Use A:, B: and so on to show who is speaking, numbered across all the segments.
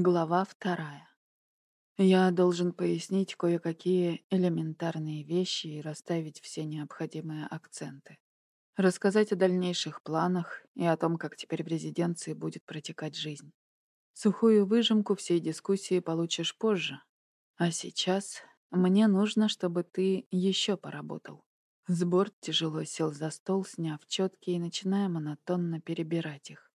A: Глава вторая. Я должен пояснить кое-какие элементарные вещи и расставить все необходимые акценты. Рассказать о дальнейших планах и о том, как теперь в резиденции будет протекать жизнь. Сухую выжимку всей дискуссии получишь позже. А сейчас мне нужно, чтобы ты еще поработал. Сборд тяжело сел за стол, сняв четки и начиная монотонно перебирать их.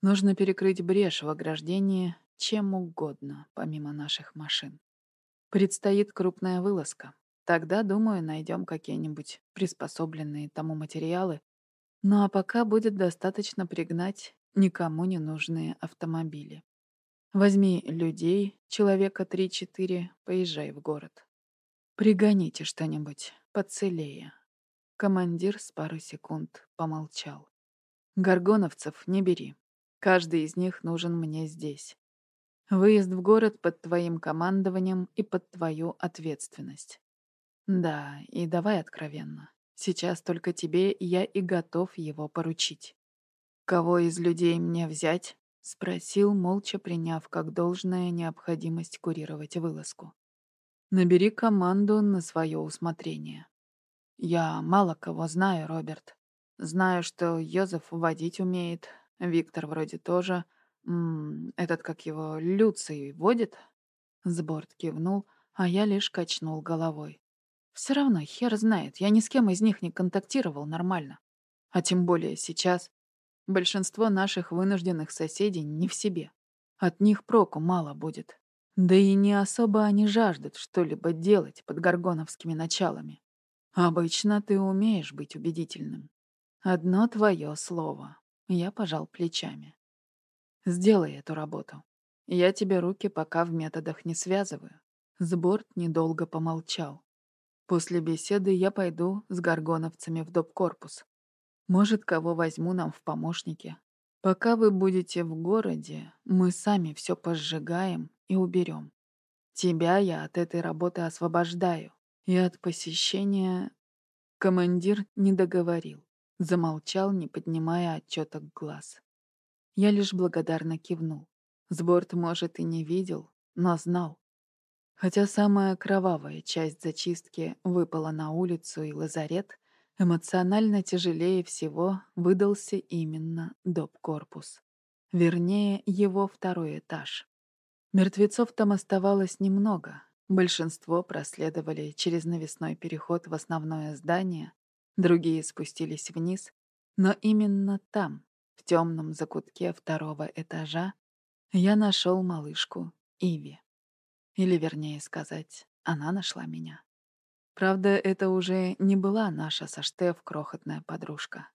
A: Нужно перекрыть брешь в ограждении чем угодно, помимо наших машин. Предстоит крупная вылазка. Тогда, думаю, найдем какие-нибудь приспособленные тому материалы. Ну а пока будет достаточно пригнать никому не нужные автомобили. Возьми людей, человека 3-4, поезжай в город. Пригоните что-нибудь поцелее. Командир с пару секунд помолчал. Горгоновцев не бери. Каждый из них нужен мне здесь. Выезд в город под твоим командованием и под твою ответственность. Да, и давай откровенно. Сейчас только тебе я и готов его поручить. Кого из людей мне взять? Спросил, молча приняв как должное необходимость курировать вылазку. Набери команду на свое усмотрение. Я мало кого знаю, Роберт. Знаю, что Йозеф водить умеет, Виктор вроде тоже — Этот, как его, Люций водит?» Сборд кивнул, а я лишь качнул головой. Все равно хер знает, я ни с кем из них не контактировал нормально. А тем более сейчас. Большинство наших вынужденных соседей не в себе. От них проку мало будет. Да и не особо они жаждут что-либо делать под горгоновскими началами. Обычно ты умеешь быть убедительным. Одно твое слово. Я пожал плечами. Сделай эту работу. Я тебе руки пока в методах не связываю. Сборд недолго помолчал. После беседы я пойду с горгоновцами в доп-корпус. Может, кого возьму нам в помощники. Пока вы будете в городе, мы сами все пожигаем и уберем. Тебя я от этой работы освобождаю. И от посещения... Командир не договорил. Замолчал, не поднимая отчеток глаз. Я лишь благодарно кивнул. Сборт, может, и не видел, но знал. Хотя самая кровавая часть зачистки выпала на улицу и лазарет, эмоционально тяжелее всего выдался именно доп-корпус. Вернее, его второй этаж. Мертвецов там оставалось немного. Большинство проследовали через навесной переход в основное здание, другие спустились вниз, но именно там, в темном закутке второго этажа я нашел малышку Иви. Или, вернее сказать, она нашла меня. Правда, это уже не была наша со Штеф крохотная подружка.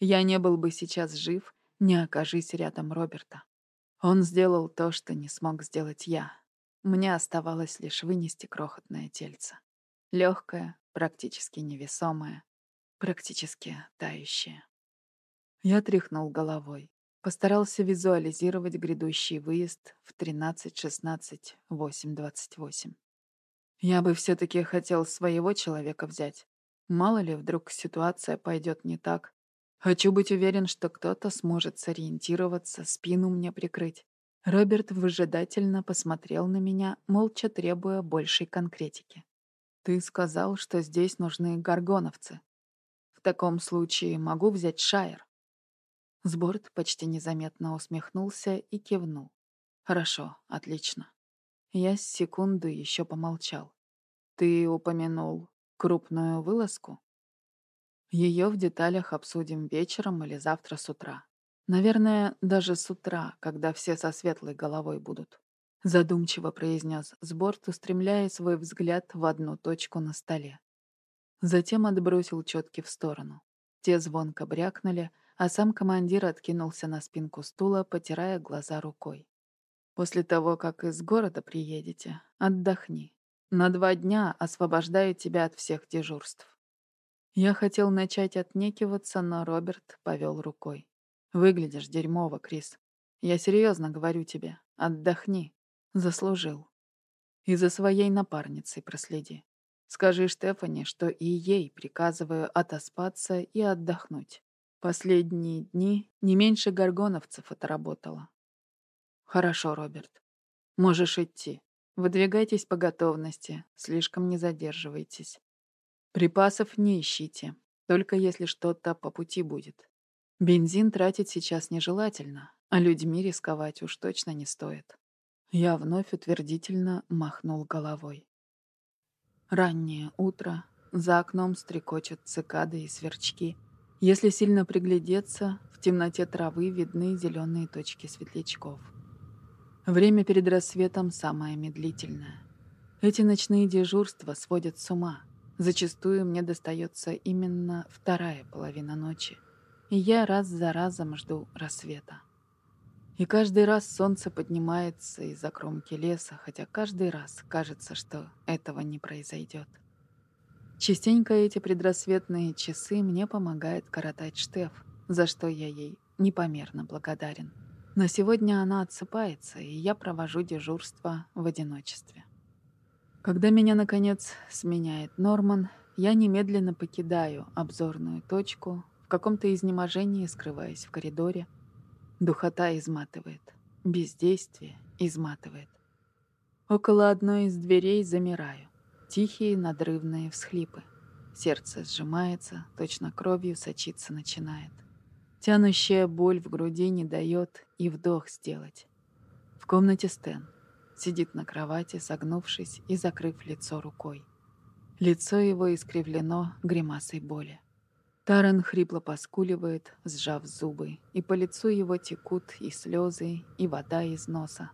A: Я не был бы сейчас жив, не окажись рядом Роберта. Он сделал то, что не смог сделать я. Мне оставалось лишь вынести крохотное тельце. Легкое, практически невесомое, практически тающее. Я тряхнул головой. Постарался визуализировать грядущий выезд в 13-16-8-28. Я бы все-таки хотел своего человека взять. Мало ли, вдруг ситуация пойдет не так. Хочу быть уверен, что кто-то сможет сориентироваться, спину мне прикрыть. Роберт выжидательно посмотрел на меня, молча требуя большей конкретики. «Ты сказал, что здесь нужны горгоновцы. В таком случае могу взять Шайер. Сборд почти незаметно усмехнулся и кивнул. «Хорошо, отлично». Я с секунду еще помолчал. «Ты упомянул крупную вылазку?» Ее в деталях обсудим вечером или завтра с утра. Наверное, даже с утра, когда все со светлой головой будут. Задумчиво произнес Сборд, устремляя свой взгляд в одну точку на столе. Затем отбросил четки в сторону. Те звонко брякнули, а сам командир откинулся на спинку стула, потирая глаза рукой. «После того, как из города приедете, отдохни. На два дня освобождаю тебя от всех дежурств». Я хотел начать отнекиваться, но Роберт повел рукой. «Выглядишь дерьмово, Крис. Я серьезно говорю тебе. Отдохни. Заслужил. И за своей напарницей проследи. Скажи Штефани, что и ей приказываю отоспаться и отдохнуть. Последние дни не меньше горгоновцев отработала. Хорошо, Роберт. Можешь идти. Выдвигайтесь по готовности, слишком не задерживайтесь. Припасов не ищите, только если что-то по пути будет. Бензин тратить сейчас нежелательно, а людьми рисковать уж точно не стоит. Я вновь утвердительно махнул головой. Раннее утро, за окном стрекочут цикады и сверчки. Если сильно приглядеться, в темноте травы видны зеленые точки светлячков. Время перед рассветом самое медлительное. Эти ночные дежурства сводят с ума. Зачастую мне достается именно вторая половина ночи. И я раз за разом жду рассвета. И каждый раз солнце поднимается из-за кромки леса, хотя каждый раз кажется, что этого не произойдет. Частенько эти предрассветные часы мне помогает коротать Штеф, за что я ей непомерно благодарен. Но сегодня она отсыпается, и я провожу дежурство в одиночестве. Когда меня, наконец, сменяет Норман, я немедленно покидаю обзорную точку, в каком-то изнеможении скрываясь в коридоре. Духота изматывает, бездействие изматывает. Около одной из дверей замираю. Тихие надрывные всхлипы. Сердце сжимается, точно кровью сочиться начинает. Тянущая боль в груди не дает и вдох сделать. В комнате Стэн. Сидит на кровати, согнувшись и закрыв лицо рукой. Лицо его искривлено гримасой боли. Таран хрипло поскуливает, сжав зубы, и по лицу его текут и слезы, и вода из носа.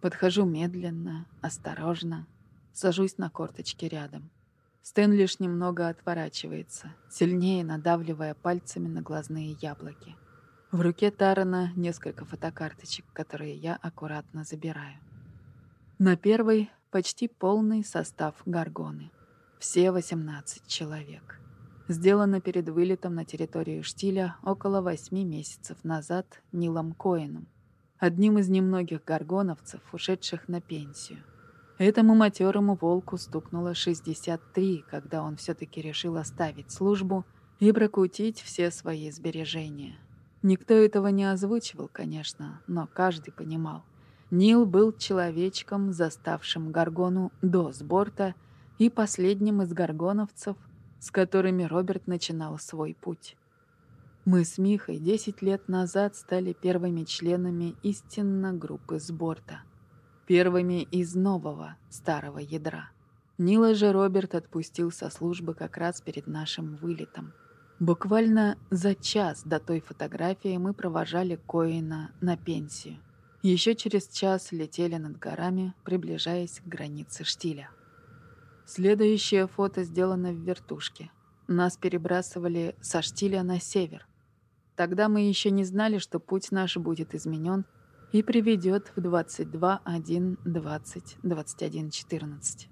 A: Подхожу медленно, осторожно, Сажусь на корточки рядом. Стэн лишь немного отворачивается, сильнее надавливая пальцами на глазные яблоки. В руке Тарана несколько фотокарточек, которые я аккуратно забираю. На первой почти полный состав Гаргоны. Все 18 человек. Сделано перед вылетом на территорию Штиля около 8 месяцев назад Нилом Коином, одним из немногих гаргоновцев, ушедших на пенсию. Этому матерому волку стукнуло 63, когда он все-таки решил оставить службу и прокутить все свои сбережения. Никто этого не озвучивал, конечно, но каждый понимал. Нил был человечком, заставшим Гаргону до сборта и последним из гаргоновцев, с которыми Роберт начинал свой путь. Мы с Михой 10 лет назад стали первыми членами истинно группы сборта — первыми из нового старого ядра. Нила же Роберт отпустил со службы как раз перед нашим вылетом. Буквально за час до той фотографии мы провожали Коина на пенсию. Еще через час летели над горами, приближаясь к границе штиля. Следующее фото сделано в вертушке. Нас перебрасывали со штиля на север. Тогда мы еще не знали, что путь наш будет изменен и приведет в 22, 1, 20, 21, 14.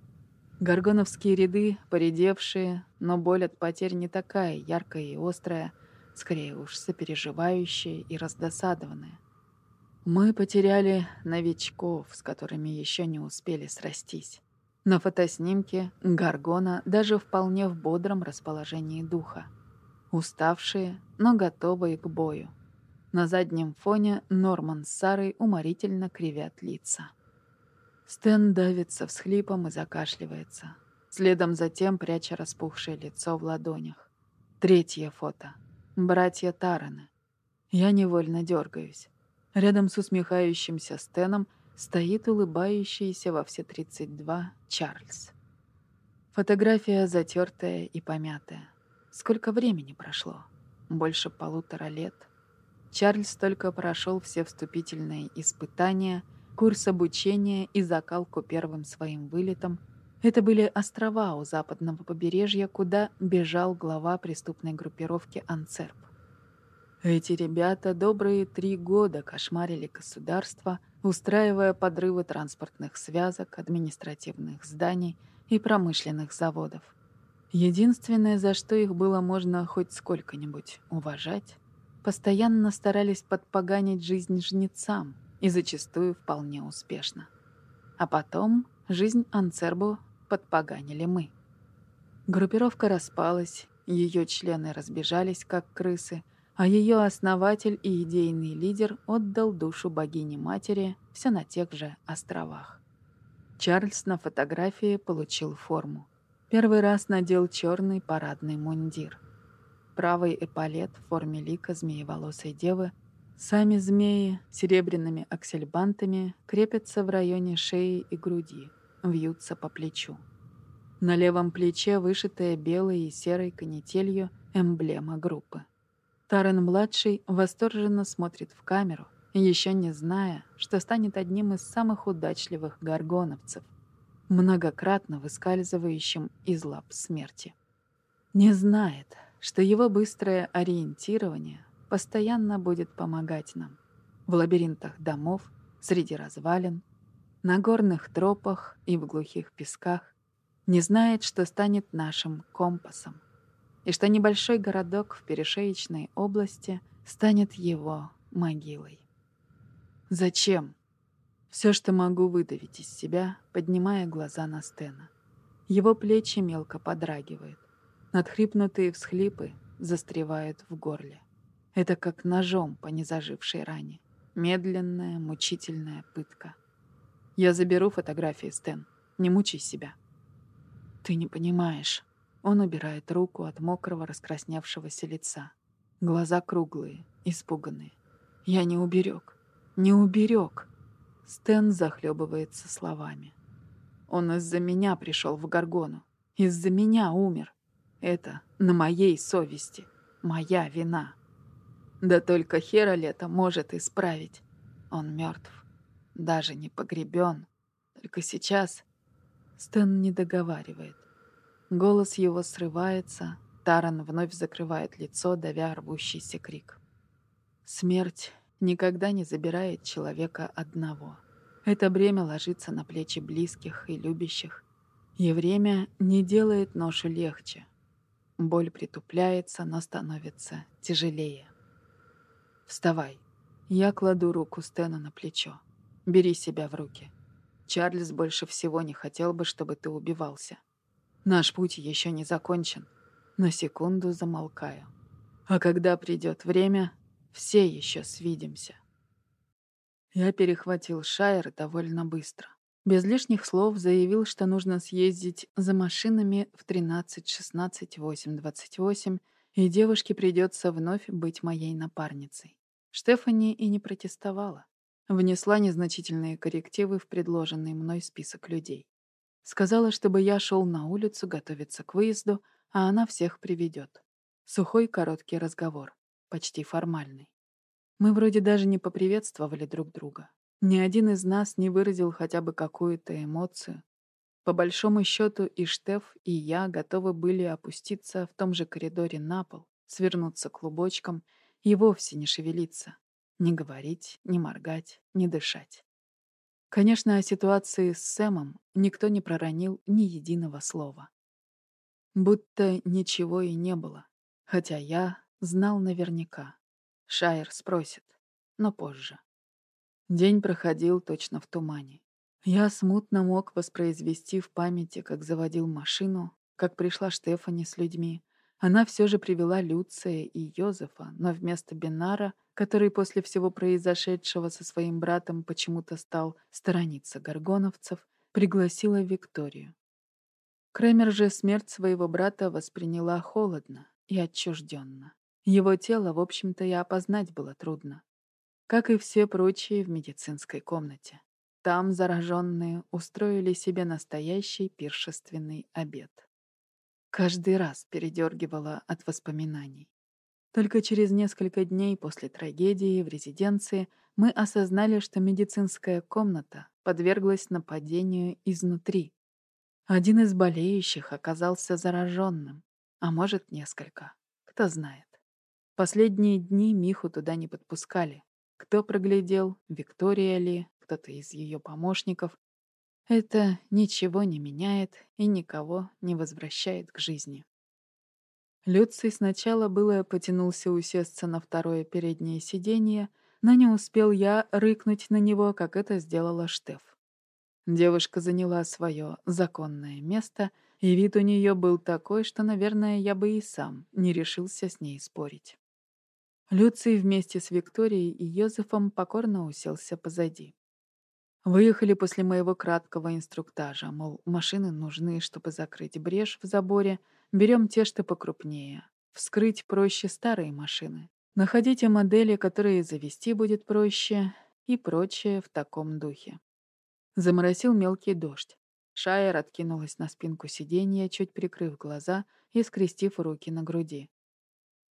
A: Горгоновские ряды, поредевшие, но боль от потерь не такая яркая и острая, скорее уж сопереживающая и раздосадованная. Мы потеряли новичков, с которыми еще не успели срастись. На фотоснимке Гаргона даже вполне в бодром расположении духа. Уставшие, но готовые к бою. На заднем фоне Норман с Сарой уморительно кривят лица. Стэн давится всхлипом и закашливается. Следом затем пряча распухшее лицо в ладонях. Третье фото. Братья Тарены. Я невольно дергаюсь. Рядом с усмехающимся Стэном стоит улыбающийся во все 32 Чарльз. Фотография затертая и помятая. Сколько времени прошло? Больше полутора лет. Чарльз только прошел все вступительные испытания, курс обучения и закалку первым своим вылетом. Это были острова у западного побережья, куда бежал глава преступной группировки «Анцерп». Эти ребята добрые три года кошмарили государство, устраивая подрывы транспортных связок, административных зданий и промышленных заводов. Единственное, за что их было можно хоть сколько-нибудь уважать, постоянно старались подпоганить жизнь жнецам, и зачастую вполне успешно. А потом жизнь Анцербу подпоганили мы. Группировка распалась, ее члены разбежались, как крысы, а ее основатель и идейный лидер отдал душу богине-матери все на тех же островах. Чарльз на фотографии получил форму. Первый раз надел черный парадный мундир. Правый эполет в форме лика змееволосой девы – Сами змеи серебряными аксельбантами крепятся в районе шеи и груди, вьются по плечу. На левом плече вышитая белой и серой канителью эмблема группы. Тарен-младший восторженно смотрит в камеру, еще не зная, что станет одним из самых удачливых горгоновцев, многократно выскальзывающим из лап смерти. Не знает, что его быстрое ориентирование постоянно будет помогать нам. В лабиринтах домов, среди развалин, на горных тропах и в глухих песках не знает, что станет нашим компасом, и что небольшой городок в перешеечной области станет его могилой. Зачем? Все, что могу выдавить из себя, поднимая глаза на Стена. Его плечи мелко подрагивают. Надхрипнутые всхлипы застревают в горле. Это как ножом по незажившей ране. Медленная, мучительная пытка. Я заберу фотографии, Стэн. Не мучай себя. Ты не понимаешь. Он убирает руку от мокрого раскрасневшегося лица. Глаза круглые, испуганные. Я не уберег. Не уберег. Стэн захлебывается словами. Он из-за меня пришел в Гаргону. Из-за меня умер. Это на моей совести. Моя вина. Да только Херолета может исправить. Он мертв, даже не погребен. Только сейчас Стэн не договаривает. Голос его срывается, Таран вновь закрывает лицо, давя рвущийся крик. Смерть никогда не забирает человека одного. Это бремя ложится на плечи близких и любящих, и время не делает ношу легче. Боль притупляется, но становится тяжелее. «Вставай». Я кладу руку Стэна на плечо. «Бери себя в руки. Чарльз больше всего не хотел бы, чтобы ты убивался. Наш путь еще не закончен». На секунду замолкаю. А когда придет время, все еще свидимся. Я перехватил Шайер довольно быстро. Без лишних слов заявил, что нужно съездить за машинами в 13, 16, 8, 28 и девушке придется вновь быть моей напарницей. Штефани и не протестовала. Внесла незначительные коррективы в предложенный мной список людей. Сказала, чтобы я шел на улицу готовиться к выезду, а она всех приведет. Сухой короткий разговор, почти формальный. Мы вроде даже не поприветствовали друг друга. Ни один из нас не выразил хотя бы какую-то эмоцию, по большому счету и Штеф, и я готовы были опуститься в том же коридоре на пол, свернуться клубочком и вовсе не шевелиться, не говорить, не моргать, не дышать. Конечно, о ситуации с Сэмом никто не проронил ни единого слова. Будто ничего и не было, хотя я знал наверняка. Шайер спросит, но позже. День проходил точно в тумане. Я смутно мог воспроизвести в памяти, как заводил машину, как пришла Штефани с людьми. Она все же привела Люция и Йозефа, но вместо Бинара, который после всего произошедшего со своим братом почему-то стал сторониться горгоновцев, пригласила Викторию. Кремер же смерть своего брата восприняла холодно и отчужденно. Его тело, в общем-то, и опознать было трудно, как и все прочие в медицинской комнате. Там зараженные устроили себе настоящий пиршественный обед. Каждый раз передергивала от воспоминаний. Только через несколько дней после трагедии в резиденции мы осознали, что медицинская комната подверглась нападению изнутри. Один из болеющих оказался зараженным, а может, несколько. Кто знает. Последние дни Миху туда не подпускали. Кто проглядел, Виктория ли, кто-то из ее помощников, это ничего не меняет и никого не возвращает к жизни. Люций сначала было потянулся усесться на второе переднее сиденье, но не успел я рыкнуть на него, как это сделала Штеф. Девушка заняла свое законное место, и вид у нее был такой, что, наверное, я бы и сам не решился с ней спорить. Люций вместе с Викторией и Йозефом покорно уселся позади. Выехали после моего краткого инструктажа, мол, машины нужны, чтобы закрыть брешь в заборе, берем те, что покрупнее. Вскрыть проще старые машины. Находите модели, которые завести будет проще, и прочее в таком духе. Заморосил мелкий дождь. Шайер откинулась на спинку сиденья, чуть прикрыв глаза и скрестив руки на груди.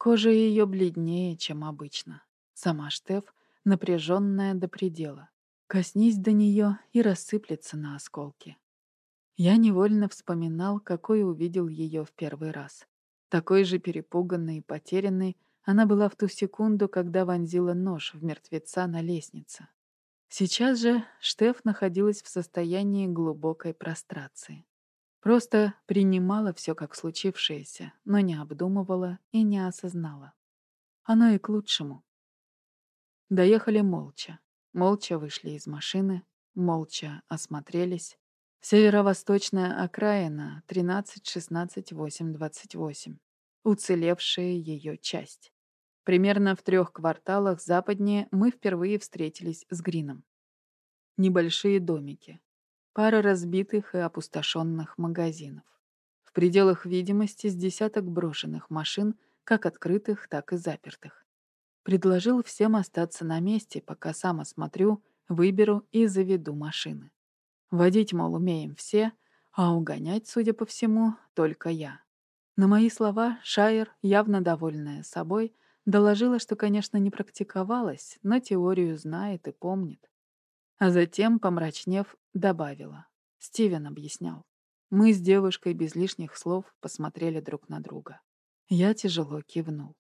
A: Кожа ее бледнее, чем обычно. Сама Штеф напряженная до предела. Коснись до нее и рассыплется на осколки. Я невольно вспоминал, какой увидел ее в первый раз. Такой же перепуганной и потерянной она была в ту секунду, когда вонзила нож в мертвеца на лестнице. Сейчас же Штеф находилась в состоянии глубокой прострации. Просто принимала все как случившееся, но не обдумывала и не осознала. Оно и к лучшему. Доехали молча. Молча вышли из машины, молча осмотрелись. Северо-восточная окраина 13-16-8-28. Уцелевшая ее часть. Примерно в трех кварталах западнее мы впервые встретились с Грином. Небольшие домики. Пара разбитых и опустошенных магазинов. В пределах видимости с десяток брошенных машин, как открытых, так и запертых. Предложил всем остаться на месте, пока сам осмотрю, выберу и заведу машины. Водить, мол, умеем все, а угонять, судя по всему, только я. На мои слова Шайер, явно довольная собой, доложила, что, конечно, не практиковалась, но теорию знает и помнит. А затем, помрачнев, добавила. Стивен объяснял. Мы с девушкой без лишних слов посмотрели друг на друга. Я тяжело кивнул.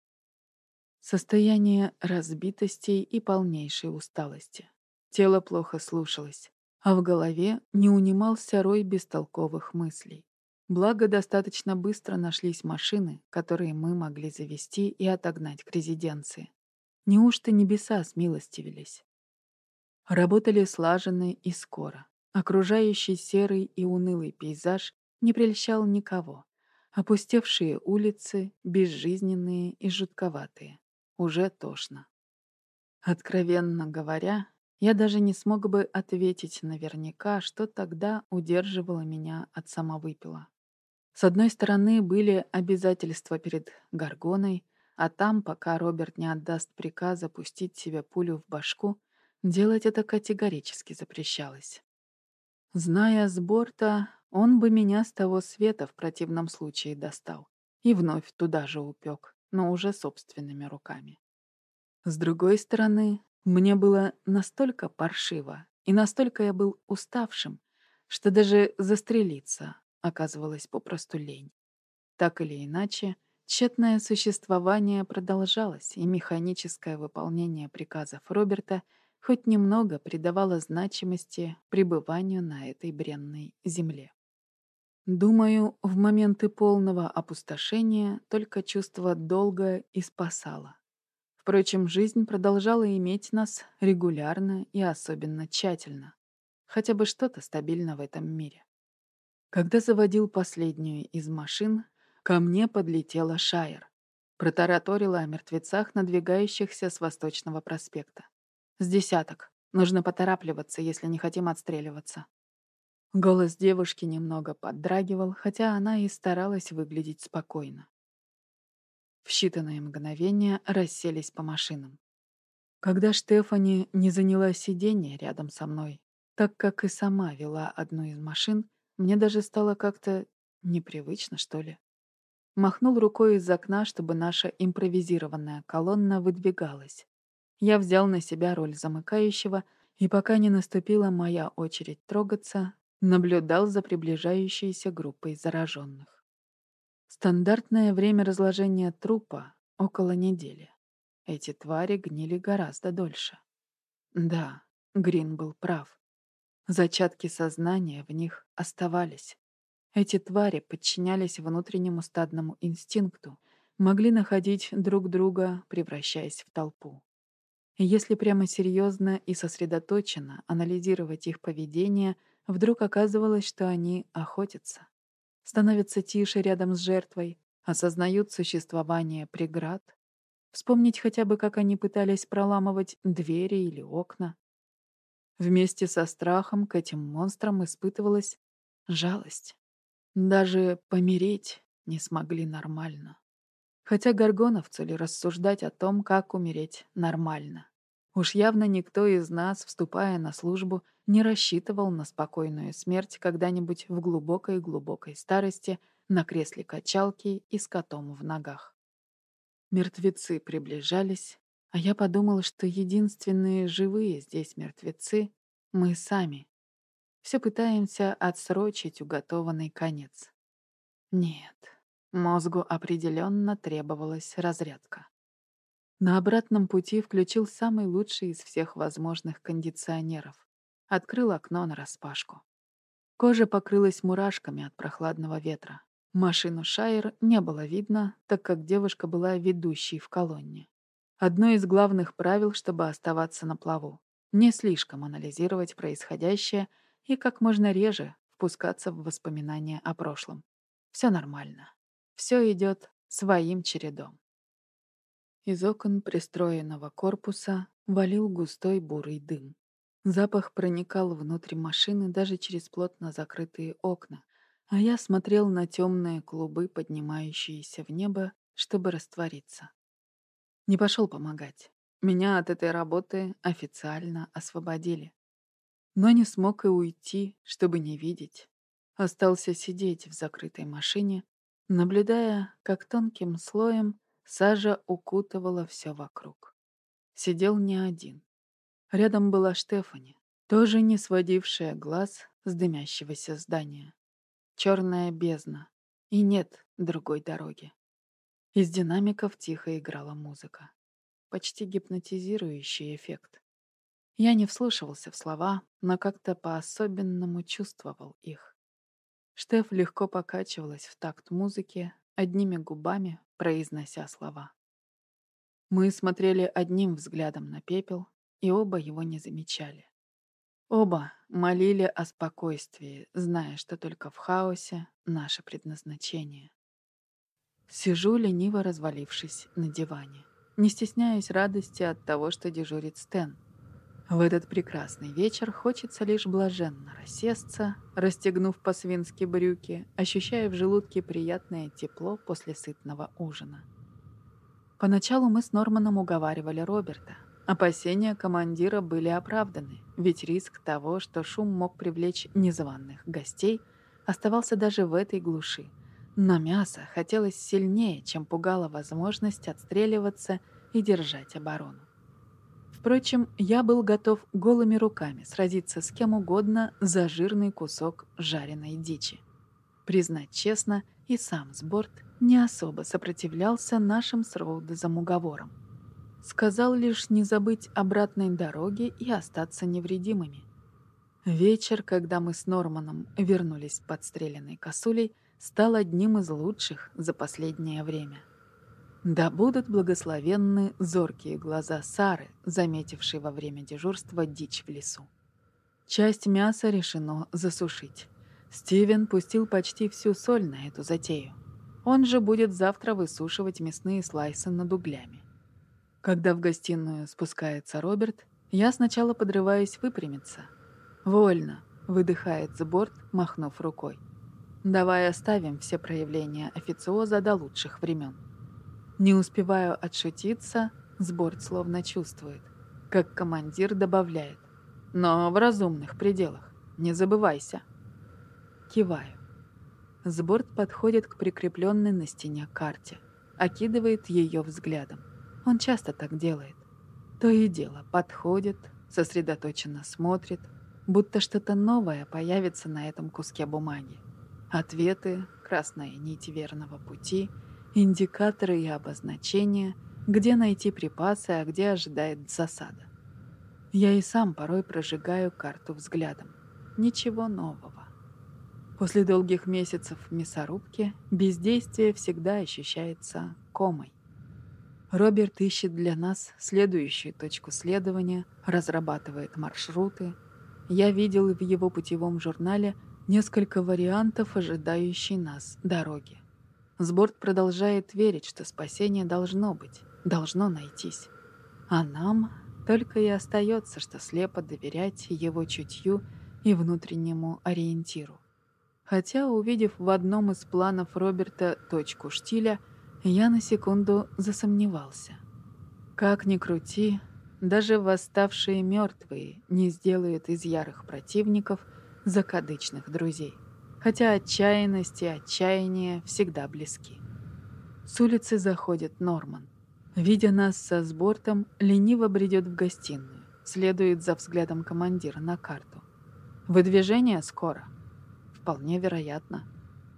A: Состояние разбитости и полнейшей усталости. Тело плохо слушалось, а в голове не унимался рой бестолковых мыслей. Благо, достаточно быстро нашлись машины, которые мы могли завести и отогнать к резиденции. Неужто небеса смилостивились? Работали слаженно и скоро. Окружающий серый и унылый пейзаж не прельщал никого. Опустевшие улицы, безжизненные и жутковатые уже тошно. Откровенно говоря, я даже не смог бы ответить наверняка, что тогда удерживало меня от самовыпила. С одной стороны, были обязательства перед Гаргоной, а там, пока Роберт не отдаст приказ запустить себе пулю в башку, делать это категорически запрещалось. Зная с он бы меня с того света в противном случае достал и вновь туда же упек но уже собственными руками. С другой стороны, мне было настолько паршиво, и настолько я был уставшим, что даже застрелиться оказывалось попросту лень. Так или иначе, тщетное существование продолжалось, и механическое выполнение приказов Роберта хоть немного придавало значимости пребыванию на этой бренной земле. Думаю, в моменты полного опустошения только чувство долга и спасало. Впрочем, жизнь продолжала иметь нас регулярно и особенно тщательно. Хотя бы что-то стабильно в этом мире. Когда заводил последнюю из машин, ко мне подлетела Шайер. Протараторила о мертвецах, надвигающихся с Восточного проспекта. «С десяток. Нужно поторапливаться, если не хотим отстреливаться». Голос девушки немного поддрагивал, хотя она и старалась выглядеть спокойно. В считанные мгновения расселись по машинам. Когда Штефани не заняла сиденье рядом со мной, так как и сама вела одну из машин, мне даже стало как-то непривычно, что ли. Махнул рукой из окна, чтобы наша импровизированная колонна выдвигалась. Я взял на себя роль замыкающего, и пока не наступила моя очередь трогаться, наблюдал за приближающейся группой зараженных. Стандартное время разложения трупа — около недели. Эти твари гнили гораздо дольше. Да, Грин был прав. Зачатки сознания в них оставались. Эти твари подчинялись внутреннему стадному инстинкту, могли находить друг друга, превращаясь в толпу. Если прямо серьезно и сосредоточенно анализировать их поведение — Вдруг оказывалось, что они охотятся. Становятся тише рядом с жертвой, осознают существование преград. Вспомнить хотя бы, как они пытались проламывать двери или окна. Вместе со страхом к этим монстрам испытывалась жалость. Даже помереть не смогли нормально. Хотя горгоновцу ли рассуждать о том, как умереть нормально. Уж явно никто из нас, вступая на службу, не рассчитывал на спокойную смерть когда-нибудь в глубокой-глубокой старости на кресле качалки и с котом в ногах. Мертвецы приближались, а я подумала, что единственные живые здесь мертвецы — мы сами. Все пытаемся отсрочить уготованный конец. Нет, мозгу определенно требовалась разрядка. На обратном пути включил самый лучший из всех возможных кондиционеров. Открыл окно нараспашку. Кожа покрылась мурашками от прохладного ветра. Машину Шайер не было видно, так как девушка была ведущей в колонне. Одно из главных правил, чтобы оставаться на плаву — не слишком анализировать происходящее и как можно реже впускаться в воспоминания о прошлом. Все нормально. Все идет своим чередом. Из окон пристроенного корпуса валил густой бурый дым. Запах проникал внутрь машины даже через плотно закрытые окна, а я смотрел на темные клубы, поднимающиеся в небо, чтобы раствориться. Не пошел помогать. Меня от этой работы официально освободили. Но не смог и уйти, чтобы не видеть. Остался сидеть в закрытой машине, наблюдая, как тонким слоем сажа укутывала все вокруг. Сидел не один. Рядом была Штефани, тоже не сводившая глаз с дымящегося здания черная бездна, и нет другой дороги. Из динамиков тихо играла музыка. Почти гипнотизирующий эффект. Я не вслушивался в слова, но как-то по-особенному чувствовал их. Штеф легко покачивалась в такт музыки, одними губами произнося слова. Мы смотрели одним взглядом на пепел, и оба его не замечали. Оба молили о спокойствии, зная, что только в хаосе наше предназначение. Сижу, лениво развалившись на диване. Не стесняюсь радости от того, что дежурит Стэн. В этот прекрасный вечер хочется лишь блаженно рассесться, расстегнув по-свински брюки, ощущая в желудке приятное тепло после сытного ужина. Поначалу мы с Норманом уговаривали Роберта — Опасения командира были оправданы, ведь риск того, что шум мог привлечь незваных гостей, оставался даже в этой глуши. Но мясо хотелось сильнее, чем пугала возможность отстреливаться и держать оборону. Впрочем, я был готов голыми руками сразиться с кем угодно за жирный кусок жареной дичи. Признать честно, и сам Сборд не особо сопротивлялся нашим с Роудезом уговорам. Сказал лишь не забыть обратной дороги и остаться невредимыми. Вечер, когда мы с Норманом вернулись под подстреленной косулей, стал одним из лучших за последнее время. Да будут благословенны зоркие глаза Сары, заметившей во время дежурства дичь в лесу. Часть мяса решено засушить. Стивен пустил почти всю соль на эту затею. Он же будет завтра высушивать мясные слайсы над углями. Когда в гостиную спускается Роберт, я сначала подрываюсь выпрямиться. «Вольно», — выдыхает за борт, махнув рукой. «Давай оставим все проявления официоза до лучших времен». Не успеваю отшутиться, сборд словно чувствует, как командир добавляет. «Но в разумных пределах, не забывайся». Киваю. Сборд подходит к прикрепленной на стене карте, окидывает ее взглядом. Он часто так делает. То и дело подходит, сосредоточенно смотрит, будто что-то новое появится на этом куске бумаги. Ответы, красная нить верного пути, индикаторы и обозначения, где найти припасы, а где ожидает засада. Я и сам порой прожигаю карту взглядом. Ничего нового. После долгих месяцев мясорубки бездействие всегда ощущается комой. Роберт ищет для нас следующую точку следования, разрабатывает маршруты. Я видел в его путевом журнале несколько вариантов ожидающей нас дороги. Сборд продолжает верить, что спасение должно быть, должно найтись. А нам только и остается, что слепо доверять его чутью и внутреннему ориентиру. Хотя, увидев в одном из планов Роберта точку штиля, я на секунду засомневался. Как ни крути, даже восставшие мертвые не сделают из ярых противников закадычных друзей. Хотя отчаянность и отчаяние всегда близки. С улицы заходит Норман. Видя нас со сбортом, лениво бредет в гостиную. Следует за взглядом командира на карту. Выдвижение скоро. Вполне вероятно.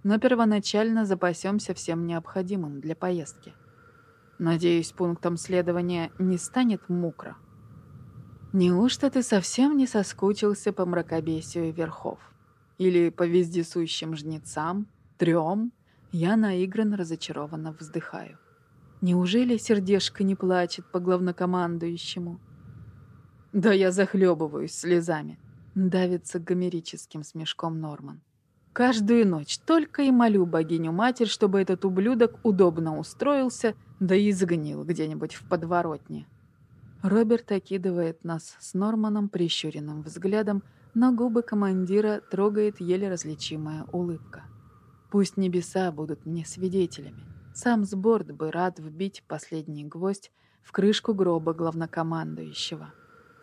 A: Но первоначально запасемся всем необходимым для поездки. Надеюсь, пунктом следования не станет мукро. Неужто ты совсем не соскучился по мракобесию верхов? Или по вездесущим жнецам, трем? Я наигранно разочарованно вздыхаю. Неужели сердешко не плачет по главнокомандующему? Да я захлебываюсь слезами. Давится гомерическим смешком Норман. Каждую ночь только и молю богиню-матерь, чтобы этот ублюдок удобно устроился, да и сгнил где-нибудь в подворотне. Роберт окидывает нас с Норманом прищуренным взглядом, но губы командира трогает еле различимая улыбка. Пусть небеса будут мне свидетелями. Сам сборд бы рад вбить последний гвоздь в крышку гроба главнокомандующего.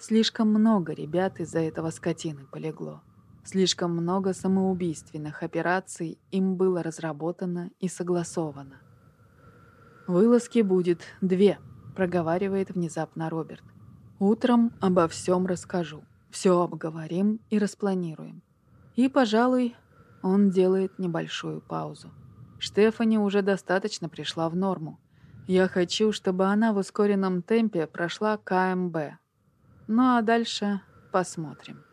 A: Слишком много ребят из-за этого скотины полегло. Слишком много самоубийственных операций им было разработано и согласовано. «Вылазки будет две», — проговаривает внезапно Роберт. «Утром обо всем расскажу. Все обговорим и распланируем. И, пожалуй, он делает небольшую паузу. Штефани уже достаточно пришла в норму. Я хочу, чтобы она в ускоренном темпе прошла КМБ. Ну а дальше посмотрим.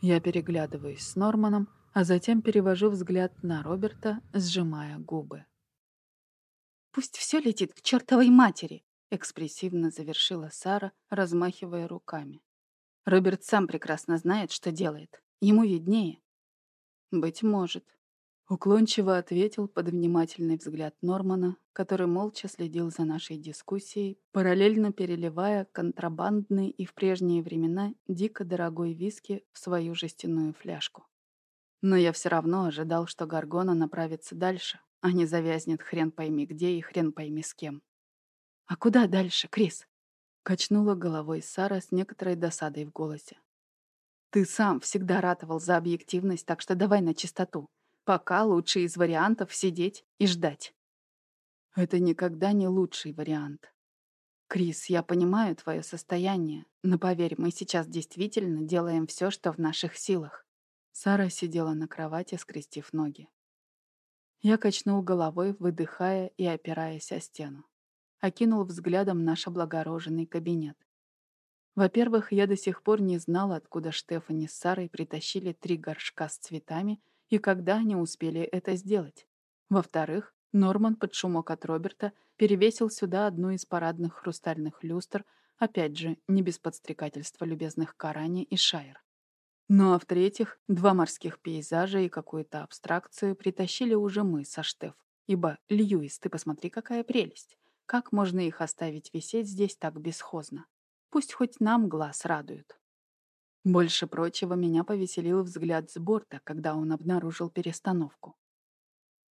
A: Я переглядываюсь с Норманом, а затем перевожу взгляд на Роберта, сжимая губы.
B: «Пусть все летит к чертовой матери!» — экспрессивно завершила Сара, размахивая руками. Роберт сам прекрасно знает, что делает. Ему виднее.
A: «Быть может», Уклончиво ответил под внимательный взгляд Нормана, который молча следил за нашей дискуссией, параллельно переливая контрабандный и в прежние времена дико дорогой виски в свою жестяную фляжку. Но я все равно ожидал, что Гаргона направится дальше, а не завязнет хрен пойми где и хрен пойми с кем.
B: «А куда дальше, Крис?»
A: — качнула головой Сара с некоторой досадой в голосе. «Ты сам всегда ратовал за объективность, так что давай на чистоту. Пока лучший из вариантов — сидеть и ждать. Это никогда не лучший вариант. Крис, я понимаю твое состояние, но поверь, мы сейчас действительно делаем все, что в наших силах. Сара сидела на кровати, скрестив ноги. Я качнул головой, выдыхая и опираясь о стену. Окинул взглядом наш облагороженный кабинет. Во-первых, я до сих пор не знала, откуда Штефани с Сарой притащили три горшка с цветами и когда они успели это сделать. Во-вторых, Норман под шумок от Роберта перевесил сюда одну из парадных хрустальных люстр, опять же, не без подстрекательства любезных Карани и Шайер. Ну а в-третьих, два морских пейзажа и какую-то абстракцию притащили уже мы со Штеф. Ибо, Льюис, ты посмотри, какая прелесть. Как можно их оставить висеть здесь так бесхозно? Пусть хоть нам глаз радуют. Больше прочего меня повеселил взгляд с борта, когда он обнаружил перестановку.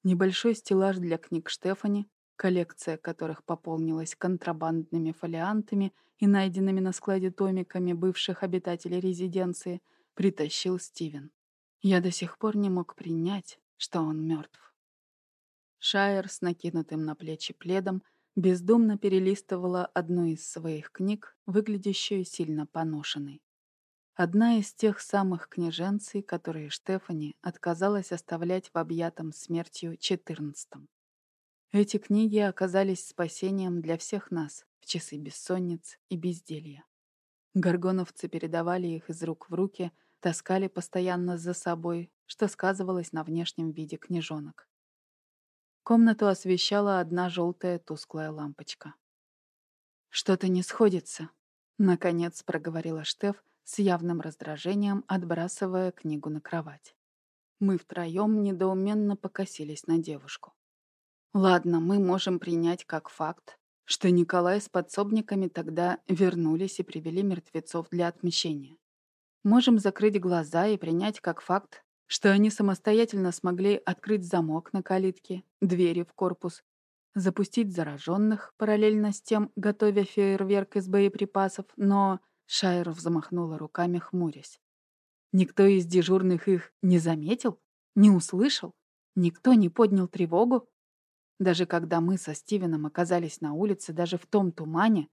A: Небольшой стеллаж для книг Штефани, коллекция которых пополнилась контрабандными фолиантами и найденными на складе томиками бывших обитателей резиденции, притащил Стивен. Я до сих пор не мог принять, что он мертв. Шайер с накинутым на плечи пледом бездумно перелистывала одну из своих книг, выглядящую сильно поношенной. Одна из тех самых княженций, которые Штефани отказалась оставлять в объятом смертью четырнадцатом. Эти книги оказались спасением для всех нас в часы бессонниц и безделья. Горгоновцы передавали их из рук в руки, таскали постоянно за собой, что сказывалось на внешнем виде книжонок. Комнату освещала одна желтая тусклая лампочка. «Что-то не сходится», — наконец проговорила Штеф, с явным раздражением отбрасывая книгу на кровать. Мы втроем недоуменно покосились на девушку. Ладно, мы можем принять как факт, что Николай с подсобниками тогда вернулись и привели мертвецов для отмещения. Можем закрыть глаза и принять как факт, что они самостоятельно смогли открыть замок на калитке, двери в корпус, запустить зараженных, параллельно с тем, готовя фейерверк из боеприпасов, но Шайров замахнула руками, хмурясь. Никто из дежурных их не заметил, не услышал, никто не поднял тревогу. Даже когда мы со Стивеном оказались на улице, даже в том тумане,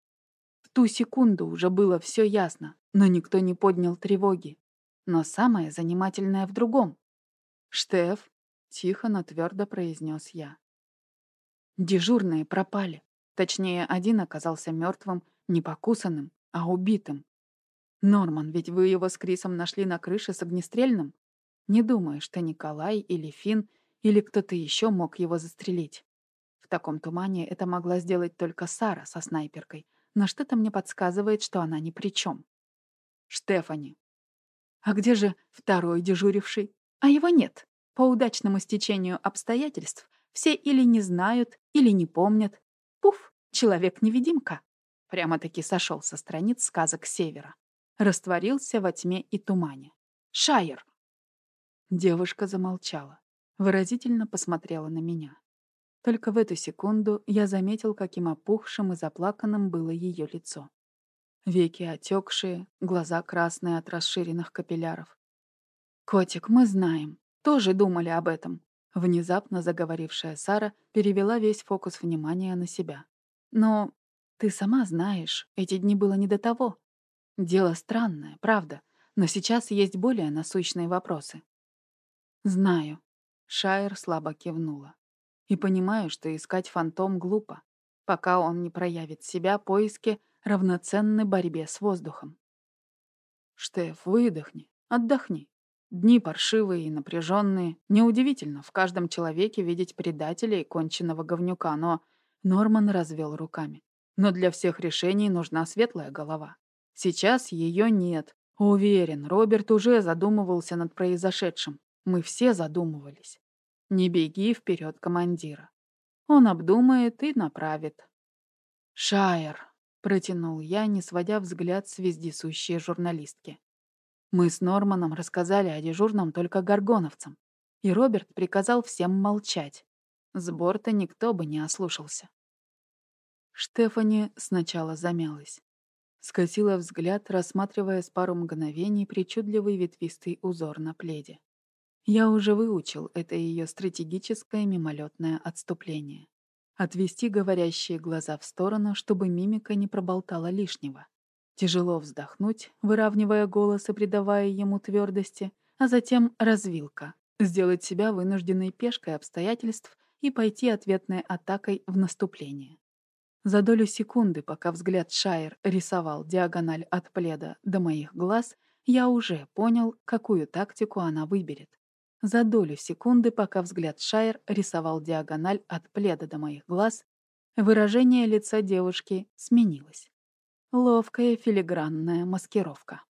A: в ту секунду уже было все ясно, но никто не поднял тревоги. Но самое занимательное в другом. «Штеф», — тихо, но твердо произнес я. Дежурные пропали. Точнее, один оказался мертвым, не покусанным, а убитым. Норман, ведь вы его с Крисом нашли на крыше с огнестрельным? Не думаю, что Николай или Финн или кто-то еще мог его застрелить. В таком тумане это могла сделать только Сара со снайперкой, но что-то мне подсказывает, что она ни при чем. Штефани. А где же второй дежуривший? А его нет. По удачному стечению обстоятельств все или не знают, или не помнят. Пуф, человек-невидимка. Прямо-таки сошел со страниц сказок Севера. Растворился во тьме и тумане. Шайер. Девушка замолчала, выразительно посмотрела на меня. Только в эту секунду я заметил, каким опухшим и заплаканным было ее лицо. Веки отекшие, глаза красные от расширенных капилляров. «Котик, мы знаем. Тоже думали об этом». Внезапно заговорившая Сара перевела весь фокус внимания на себя. «Но ты сама знаешь, эти дни было не до того. Дело странное, правда, но сейчас есть более насущные вопросы». «Знаю», — Шайер слабо кивнула. И понимаю, что искать фантом глупо. Пока он не проявит себя, поиски равноценны борьбе с воздухом. Штеф, выдохни, отдохни. Дни паршивые и напряженные. Неудивительно в каждом человеке видеть предателя и конченного говнюка, но Норман развел руками. Но для всех решений нужна светлая голова. Сейчас ее нет. Уверен, Роберт уже задумывался над произошедшим. Мы все задумывались. Не беги вперед командира. Он обдумает и направит. «Шайер», — протянул я, не сводя взгляд с вездесущей журналистки. Мы с Норманом рассказали о дежурном только горгоновцам, и Роберт приказал всем молчать. С борта никто бы не ослушался. Штефани сначала замялась. Скосила взгляд, рассматривая с пару мгновений причудливый ветвистый узор на пледе. Я уже выучил это ее стратегическое мимолетное отступление. Отвести говорящие глаза в сторону, чтобы мимика не проболтала лишнего. Тяжело вздохнуть, выравнивая голос и придавая ему твердости, а затем развилка. Сделать себя вынужденной пешкой обстоятельств и пойти ответной атакой в наступление. За долю секунды, пока взгляд Шайер рисовал диагональ от пледа до моих глаз, я уже понял, какую тактику она выберет. За долю секунды, пока взгляд Шайер рисовал диагональ от пледа до моих глаз, выражение лица девушки сменилось. Ловкая филигранная маскировка.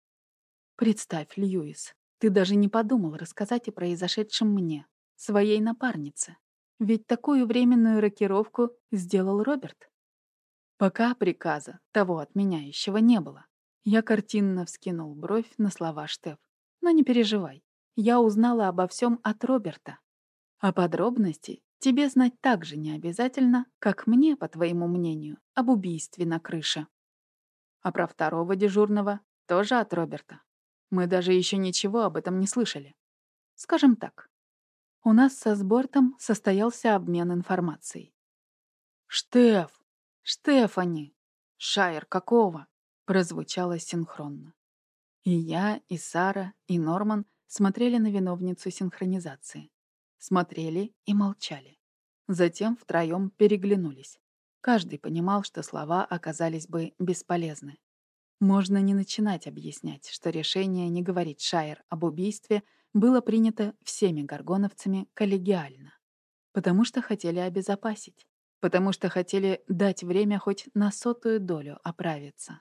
A: Представь, Льюис, ты даже не подумал рассказать о произошедшем мне, своей напарнице. Ведь такую временную рокировку сделал Роберт. Пока приказа, того отменяющего, не было. Я картинно вскинул бровь на слова Штеф. Но не переживай, я узнала обо всем от Роберта. А подробности тебе знать так же не обязательно, как мне, по твоему мнению, об убийстве на крыше. А про второго дежурного тоже от Роберта. Мы даже еще ничего об этом не слышали. Скажем так, у нас со Сбортом состоялся обмен информацией. «Штеф! Штефани! Шайер какого?» прозвучало синхронно. И я, и Сара, и Норман смотрели на виновницу синхронизации. Смотрели и молчали. Затем втроем переглянулись. Каждый понимал, что слова оказались бы бесполезны. Можно не начинать объяснять, что решение не говорить Шайер об убийстве было принято всеми горгоновцами коллегиально. Потому что хотели обезопасить. Потому что хотели дать время хоть на сотую долю оправиться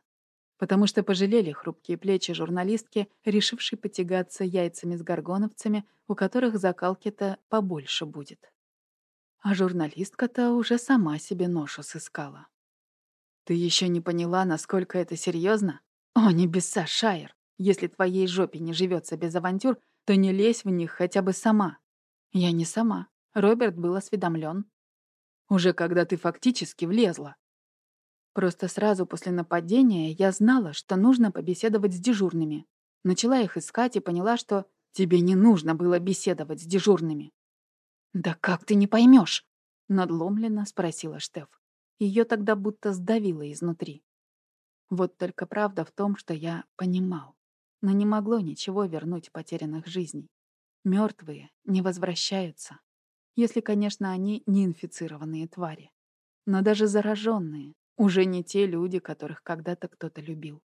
A: потому что пожалели хрупкие плечи журналистки, решившей потягаться яйцами с горгоновцами, у которых закалки-то побольше будет. А журналистка-то уже сама себе ношу сыскала. Ты еще не поняла, насколько это серьезно? О, небеса, Шайер! Если твоей жопе не живется без авантюр, то не лезь в них хотя бы сама. Я не сама. Роберт был осведомлен. Уже когда ты фактически влезла. Просто сразу после нападения я знала, что нужно побеседовать с дежурными. Начала их искать и поняла, что тебе не нужно было беседовать с дежурными. «Да как ты не поймешь? надломленно спросила Штеф. Ее тогда будто сдавило изнутри. Вот только правда в том, что я понимал. Но не могло ничего вернуть потерянных жизней. Мертвые не возвращаются. Если, конечно, они не инфицированные твари. Но даже зараженные уже не те люди, которых когда-то кто-то любил.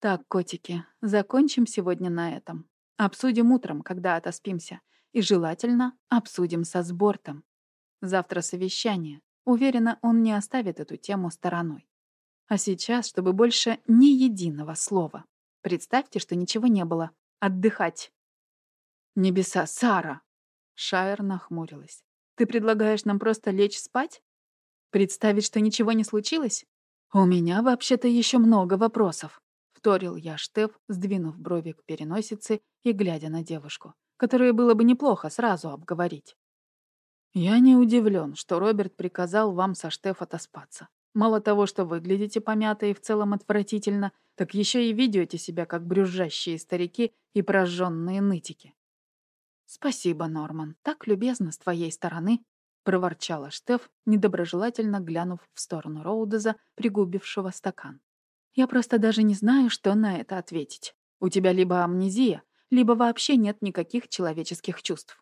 A: Так, котики, закончим сегодня на этом. Обсудим утром, когда отоспимся. И желательно обсудим со сбортом. Завтра совещание. Уверена, он не оставит эту тему стороной. А сейчас, чтобы больше ни единого слова. Представьте, что ничего не было. Отдыхать. Небеса, Сара! Шайер нахмурилась. Ты предлагаешь нам просто лечь спать? Представить, что ничего не случилось? У меня вообще-то еще много вопросов. Вторил я Штеф, сдвинув брови к переносице и глядя на девушку, которые было бы неплохо сразу обговорить. Я не удивлен, что Роберт приказал вам со Штеф отоспаться. Мало того, что выглядите помято и в целом отвратительно, так еще и ведете себя как брюзжащие старики и прожженные нытики. «Спасибо, Норман, так любезно с твоей стороны», — проворчала Штеф, недоброжелательно глянув в сторону Роудеза, пригубившего стакан. «Я просто даже не знаю, что на это ответить. У тебя либо амнезия, либо вообще нет никаких человеческих чувств».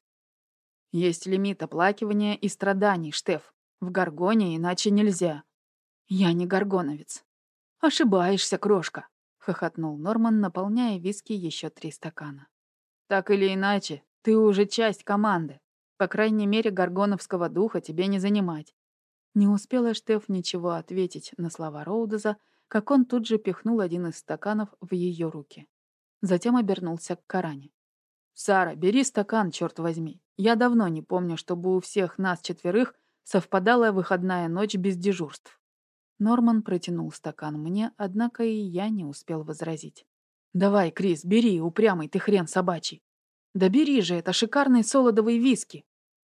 A: «Есть лимит оплакивания и страданий, Штеф. В Гаргоне иначе нельзя». «Я не горгоновец». «Ошибаешься, крошка», — хохотнул Норман, наполняя виски еще три стакана. «Так или иначе, ты уже часть команды. По крайней мере, горгоновского духа тебе не занимать. Не успела Штеф ничего ответить на слова Роудеза, как он тут же пихнул один из стаканов в ее руки. Затем обернулся к Каране. «Сара, бери стакан, черт возьми. Я давно не помню, чтобы у всех нас четверых совпадала выходная ночь без дежурств». Норман протянул стакан мне, однако и я не успел возразить. «Давай, Крис, бери, упрямый ты хрен собачий. Да бери же, это шикарный солодовый виски.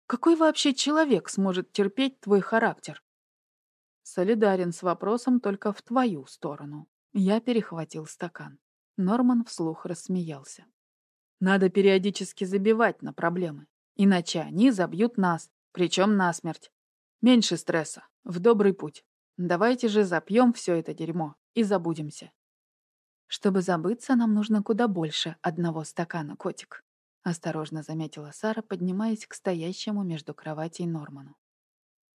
A: Какой вообще человек сможет терпеть твой характер? Солидарен с вопросом только в твою сторону. Я перехватил стакан. Норман вслух рассмеялся. Надо периодически забивать на проблемы, иначе они забьют нас, причем насмерть. Меньше стресса, в добрый путь. Давайте же запьем все это дерьмо и забудемся. Чтобы забыться, нам нужно куда больше одного стакана, котик. — осторожно заметила Сара, поднимаясь к стоящему между кроватей Норману.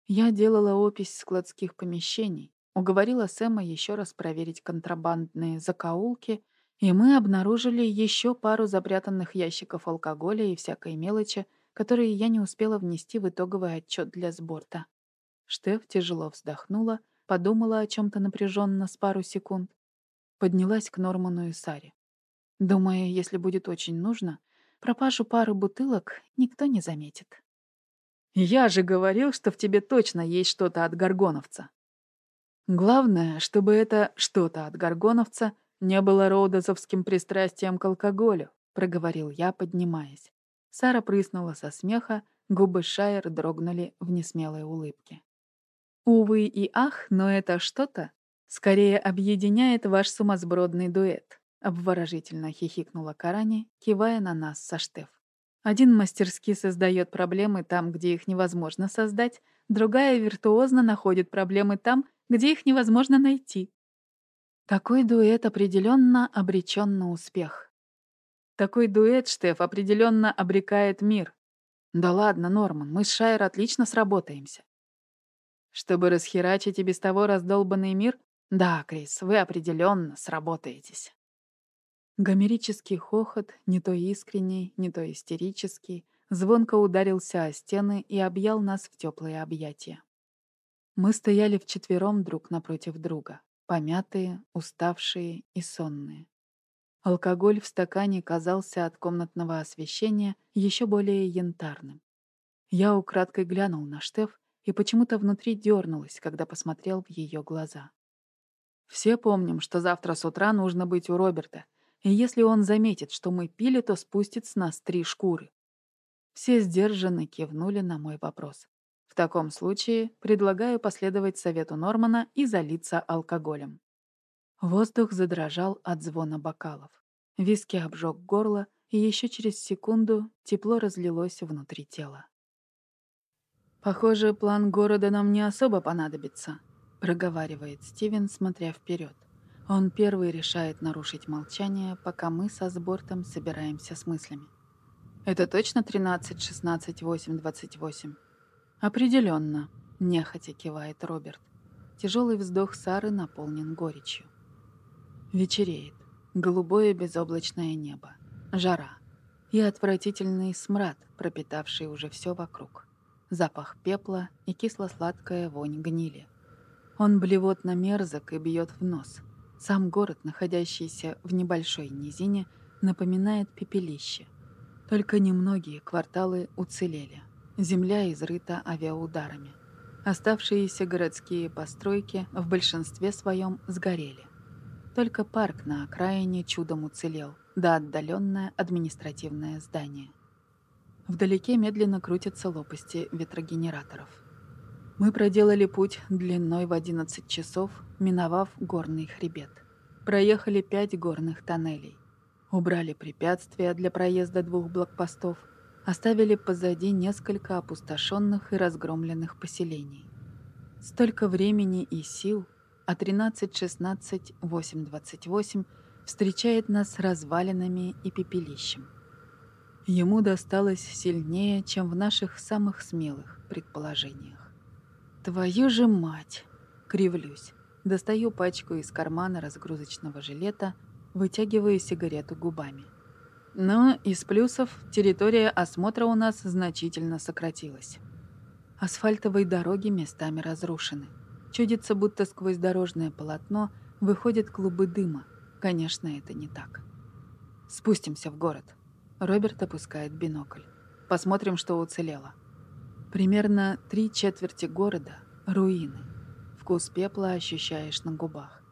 A: Я делала опись складских помещений, уговорила Сэма еще раз проверить контрабандные закоулки, и мы обнаружили еще пару запрятанных ящиков алкоголя и всякой мелочи, которые я не успела внести в итоговый отчет для сборта. Штеф тяжело вздохнула, подумала о чем-то напряженно с пару секунд, поднялась к Норману и Саре. Думая, если будет очень нужно, Пропажу пары бутылок никто не заметит. «Я же говорил, что в тебе точно есть что-то от горгоновца». Главное, чтобы это что-то от горгоновца не было родозовским пристрастием к алкоголю, проговорил я, поднимаясь. Сара прыснула со смеха, губы Шайер дрогнули в несмелой улыбке. Увы и ах, но это что-то скорее объединяет ваш сумасбродный дуэт. Обворожительно хихикнула Карани, кивая на нас со Штеф. Один мастерски создает проблемы там, где их невозможно создать, другая виртуозно находит проблемы там, где их невозможно найти. Такой дуэт определенно обречен на успех. Такой дуэт, Штеф, определенно обрекает мир. Да ладно, Норман, мы с Шайер отлично сработаемся. Чтобы расхерачить и без того раздолбанный мир? Да, Крис, вы определенно сработаетесь. Гомерический хохот, не то искренний, не то истерический, звонко ударился о стены и объял нас в теплые объятия. Мы стояли вчетвером друг напротив друга, помятые, уставшие и сонные. Алкоголь в стакане казался от комнатного освещения еще более янтарным. Я украдкой глянул на Штеф и почему-то внутри дернулась, когда посмотрел в ее глаза. Все помним, что завтра с утра нужно быть у Роберта, и если он заметит, что мы пили, то спустит с нас три шкуры. Все сдержанно кивнули на мой вопрос. В таком случае предлагаю последовать совету Нормана и залиться алкоголем. Воздух задрожал от звона бокалов. Виски обжег горло, и еще через секунду тепло разлилось внутри тела. «Похоже, план города нам не особо понадобится», — проговаривает Стивен, смотря вперед. Он первый решает нарушить молчание, пока мы со сбортом собираемся с мыслями. «Это точно 13, 16, 8, 28?» «Определенно», — нехотя кивает Роберт. Тяжелый вздох Сары наполнен горечью. Вечереет. Голубое безоблачное небо. Жара. И отвратительный смрад, пропитавший уже все вокруг. Запах пепла и кисло-сладкая вонь гнили. Он блевотно мерзок и бьет в нос. Сам город, находящийся в небольшой низине, напоминает пепелище. Только немногие кварталы уцелели. Земля изрыта авиаударами. Оставшиеся городские постройки в большинстве своем сгорели. Только парк на окраине чудом уцелел, да отдаленное административное здание. Вдалеке медленно крутятся лопасти ветрогенераторов. Мы проделали путь длиной в 11 часов, миновав горный хребет. Проехали пять горных тоннелей. Убрали препятствия для проезда двух блокпостов, оставили позади несколько опустошенных и разгромленных поселений. Столько времени и сил а 13-16-8-28 встречает нас развалинами и пепелищем. Ему досталось сильнее, чем в наших самых смелых предположениях. «Твою же мать!» — кривлюсь. Достаю пачку из кармана разгрузочного жилета, вытягиваю сигарету губами. Но из плюсов территория осмотра у нас значительно сократилась. Асфальтовые дороги местами разрушены. Чудится, будто сквозь дорожное полотно выходят клубы дыма. Конечно, это не так. Спустимся в город. Роберт опускает бинокль. Посмотрим, что уцелело. Примерно три четверти города — руины. Вкус пепла ощущаешь на губах.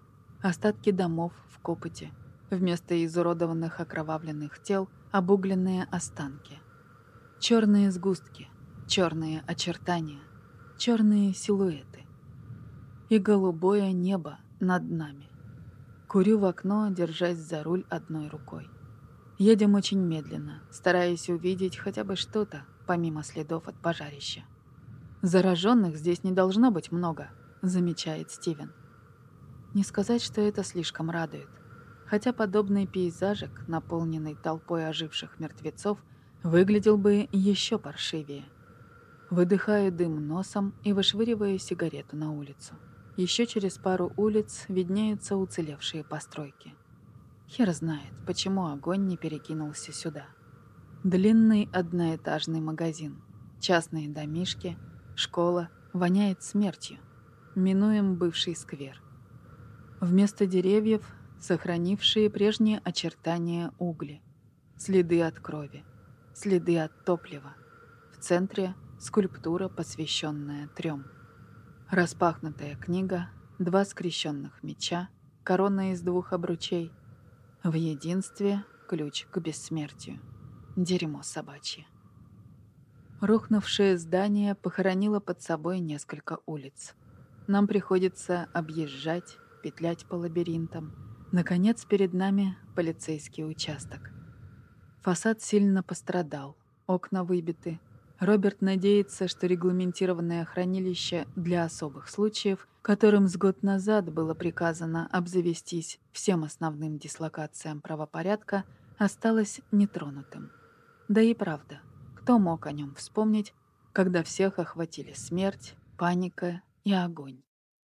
A: Остатки домов в копоте. Вместо изуродованных окровавленных тел — обугленные останки. Черные сгустки, черные очертания, черные силуэты и голубое небо над нами. Курю в окно, держась за руль одной рукой. Едем очень медленно, стараясь увидеть хотя бы что-то, помимо следов от пожарища. «Зараженных здесь не должно быть много», — замечает Стивен. Не сказать, что это слишком радует. Хотя подобный пейзажик, наполненный толпой оживших мертвецов, выглядел бы еще паршивее. Выдыхаю дым носом и вышвыриваю сигарету на улицу. Еще через пару улиц виднеются уцелевшие постройки. Хер знает, почему огонь не перекинулся сюда. Длинный одноэтажный магазин, частные домишки, школа воняет смертью. Минуем бывший сквер. Вместо деревьев сохранившие прежние очертания угли, следы от крови, следы от топлива. В центре скульптура, посвященная трем. Распахнутая книга, два скрещенных меча, корона из двух обручей. В единстве ключ к бессмертию. Дерьмо собачье. Рухнувшее здание похоронило под собой несколько улиц. Нам приходится объезжать, петлять по лабиринтам. Наконец, перед нами полицейский участок. Фасад сильно пострадал, окна выбиты, Роберт надеется, что регламентированное хранилище для особых случаев, которым с год назад было приказано обзавестись всем основным дислокациям правопорядка, осталось нетронутым. Да и правда, кто мог о нем вспомнить, когда всех охватили смерть, паника и огонь?